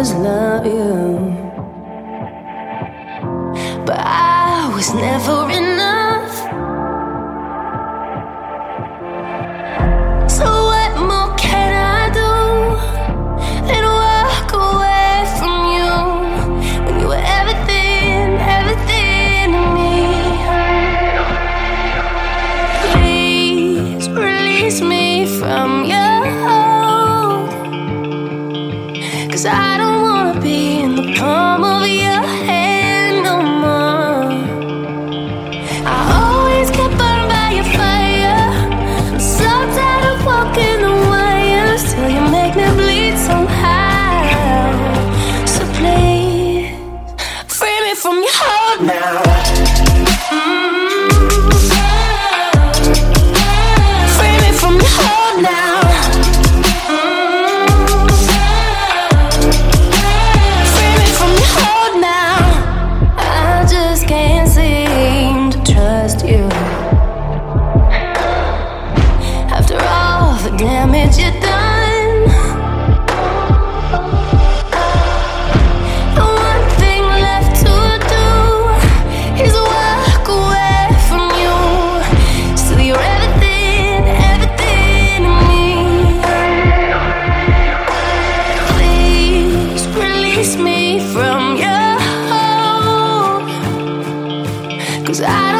always love you. But I was never enough. Trust you. After all the damage you've done, the one thing left to do is walk away from you. So you're everything, everything to me. Please release me from your hold. Cause I don't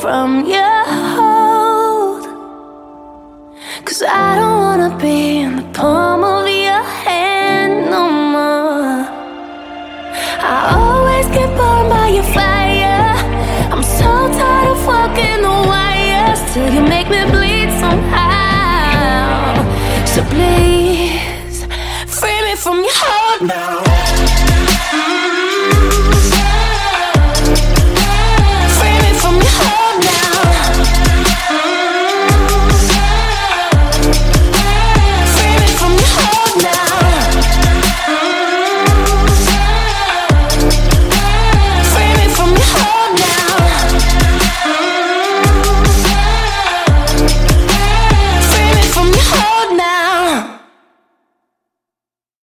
from your hold. Cause I don't wanna be in the palm of your hand no more. I always get burned by your fire. I'm so tired of walking the wires till you make me bleed somehow. So please, free me from your hold now.